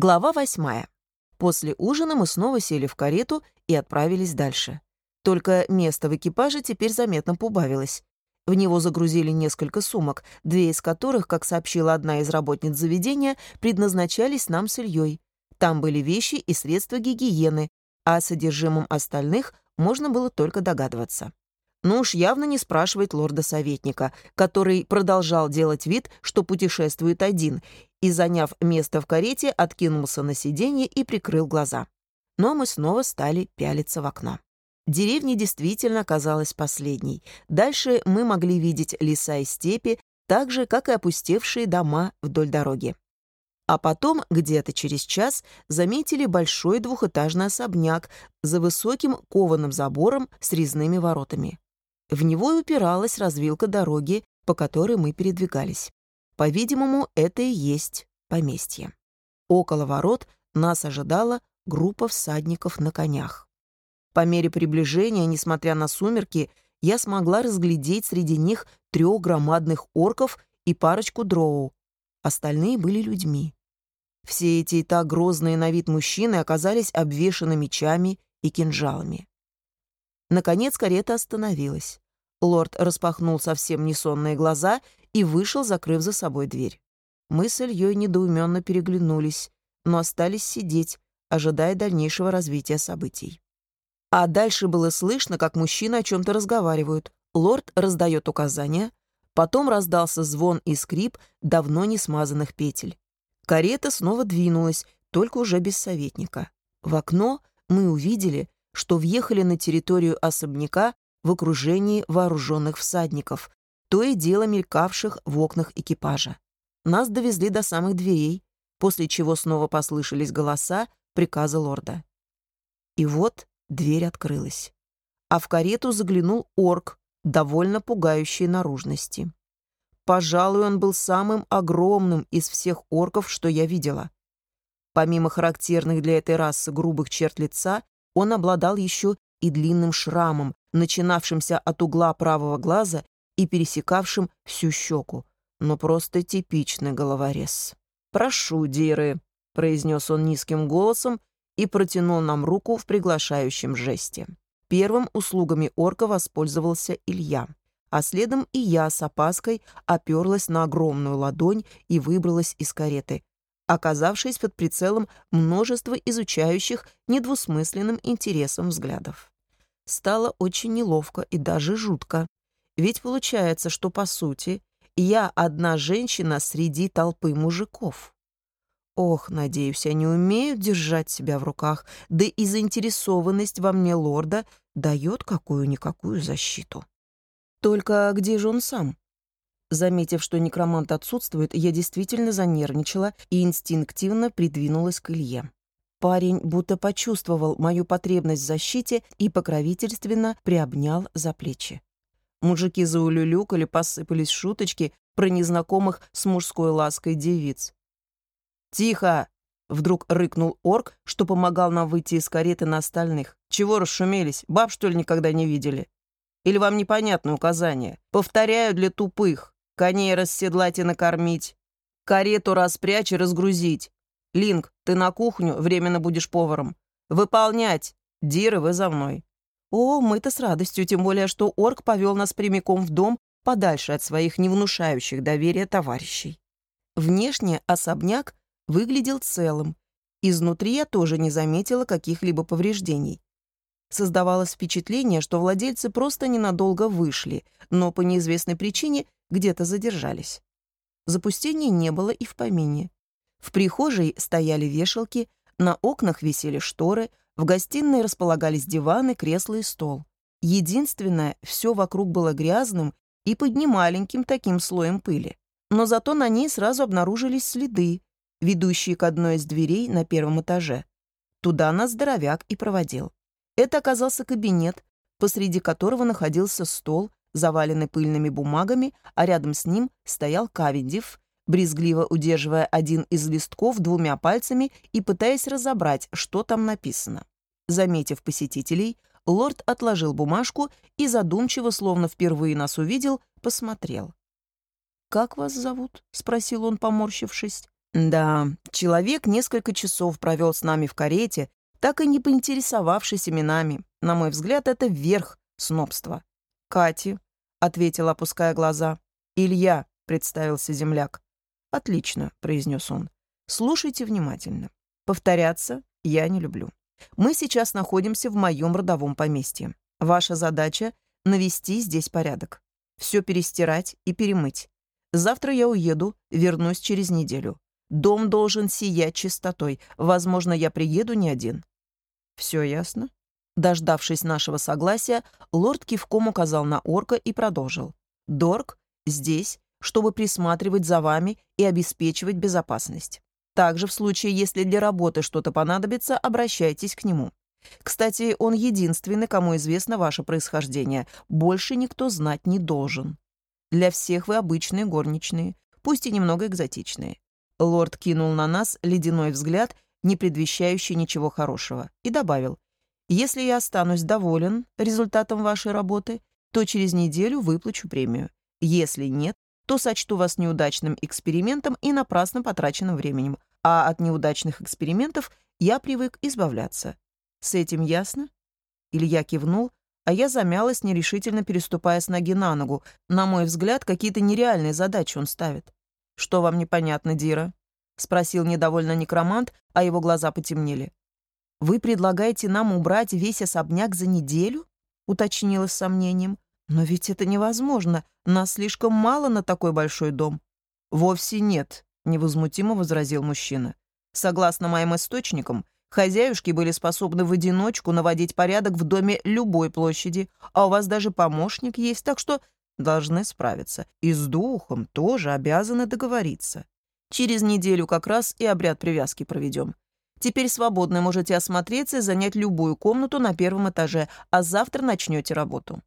Глава восьмая. После ужина мы снова сели в карету и отправились дальше. Только место в экипаже теперь заметно побавилось. В него загрузили несколько сумок, две из которых, как сообщила одна из работниц заведения, предназначались нам с Ильей. Там были вещи и средства гигиены, а о содержимом остальных можно было только догадываться. Ну уж явно не спрашивает лорда-советника, который продолжал делать вид, что путешествует один, и, заняв место в карете, откинулся на сиденье и прикрыл глаза. Но мы снова стали пялиться в окно. Деревня действительно оказалась последней. Дальше мы могли видеть леса и степи, так же, как и опустевшие дома вдоль дороги. А потом, где-то через час, заметили большой двухэтажный особняк за высоким кованым забором с резными воротами. В него упиралась развилка дороги, по которой мы передвигались. По-видимому, это и есть поместье. Около ворот нас ожидала группа всадников на конях. По мере приближения, несмотря на сумерки, я смогла разглядеть среди них трех громадных орков и парочку дроу. Остальные были людьми. Все эти и так грозные на вид мужчины оказались обвешаны мечами и кинжалами. Наконец карета остановилась. Лорд распахнул совсем несонные глаза и вышел, закрыв за собой дверь. Мы с Ильей недоуменно переглянулись, но остались сидеть, ожидая дальнейшего развития событий. А дальше было слышно, как мужчины о чем-то разговаривают. Лорд раздает указания, потом раздался звон и скрип давно не смазанных петель. Карета снова двинулась, только уже без советника. В окно мы увидели, что въехали на территорию особняка в окружении вооруженных всадников, то и дело мелькавших в окнах экипажа. Нас довезли до самых дверей, после чего снова послышались голоса приказа лорда. И вот дверь открылась. А в карету заглянул орк, довольно пугающей наружности. Пожалуй, он был самым огромным из всех орков, что я видела. Помимо характерных для этой расы грубых черт лица, он обладал еще и длинным шрамом, начинавшимся от угла правого глаза и пересекавшим всю щеку. Но просто типичный головорез. «Прошу, Диры», — произнес он низким голосом и протянул нам руку в приглашающем жесте. Первым услугами орка воспользовался Илья а следом и я с опаской оперлась на огромную ладонь и выбралась из кареты, оказавшись под прицелом множества изучающих недвусмысленным интересом взглядов. Стало очень неловко и даже жутко. Ведь получается, что, по сути, я одна женщина среди толпы мужиков. Ох, надеюсь, они умеют держать себя в руках, да и заинтересованность во мне лорда дает какую-никакую защиту. Только где же он сам? Заметив, что некромант отсутствует, я действительно занервничала и инстинктивно придвинулась к Илье. Парень будто почувствовал мою потребность в защите и покровительственно приобнял за плечи. Мужики заулюлюкали, посыпались шуточки про незнакомых с мужской лаской девиц. «Тихо!» — вдруг рыкнул орк, что помогал нам выйти из кареты на остальных. «Чего расшумелись? Баб, что ли, никогда не видели?» Или вам непонятно указание? Повторяю для тупых. Коней расседлать и накормить. Карету распрячь и разгрузить. Линк, ты на кухню, временно будешь поваром. Выполнять. Диры, вы за мной. О, мы-то с радостью, тем более, что орк повел нас прямиком в дом, подальше от своих невнушающих доверия товарищей. Внешне особняк выглядел целым. Изнутри я тоже не заметила каких-либо повреждений. Создавалось впечатление, что владельцы просто ненадолго вышли, но по неизвестной причине где-то задержались. Запустения не было и в помине. В прихожей стояли вешалки, на окнах висели шторы, в гостиной располагались диваны, кресла и стол. Единственное, все вокруг было грязным и под немаленьким таким слоем пыли. Но зато на ней сразу обнаружились следы, ведущие к одной из дверей на первом этаже. Туда нас здоровяк и проводил. Это оказался кабинет, посреди которого находился стол, заваленный пыльными бумагами, а рядом с ним стоял Кавендив, брезгливо удерживая один из листков двумя пальцами и пытаясь разобрать, что там написано. Заметив посетителей, лорд отложил бумажку и задумчиво, словно впервые нас увидел, посмотрел. «Как вас зовут?» — спросил он, поморщившись. Да, человек несколько часов провел с нами в карете, так и не поинтересовавшись именами. На мой взгляд, это верх снобства. «Кати», — ответил, опуская глаза. «Илья», — представился земляк. «Отлично», — произнес он. «Слушайте внимательно. Повторяться я не люблю. Мы сейчас находимся в моем родовом поместье. Ваша задача — навести здесь порядок. Все перестирать и перемыть. Завтра я уеду, вернусь через неделю. Дом должен сиять чистотой. Возможно, я приеду не один. Все ясно? Дождавшись нашего согласия, лорд кивком указал на орка и продолжил. Дорк здесь, чтобы присматривать за вами и обеспечивать безопасность. Также в случае, если для работы что-то понадобится, обращайтесь к нему. Кстати, он единственный, кому известно ваше происхождение. Больше никто знать не должен. Для всех вы обычные горничные, пусть и немного экзотичные. Лорд кинул на нас ледяной взгляд, не предвещающий ничего хорошего, и добавил, «Если я останусь доволен результатом вашей работы, то через неделю выплачу премию. Если нет, то сочту вас неудачным экспериментом и напрасно потраченным временем, а от неудачных экспериментов я привык избавляться. С этим ясно?» Илья кивнул, а я замялась, нерешительно переступая с ноги на ногу. На мой взгляд, какие-то нереальные задачи он ставит. «Что вам непонятно, Дира?» — спросил недовольно некромант, а его глаза потемнели. «Вы предлагаете нам убрать весь особняк за неделю?» — уточнила с сомнением. «Но ведь это невозможно. Нас слишком мало на такой большой дом». «Вовсе нет», — невозмутимо возразил мужчина. «Согласно моим источникам, хозяюшки были способны в одиночку наводить порядок в доме любой площади, а у вас даже помощник есть, так что должны справиться. И с духом тоже обязаны договориться. Через неделю как раз и обряд привязки проведем. Теперь свободно можете осмотреться и занять любую комнату на первом этаже, а завтра начнете работу.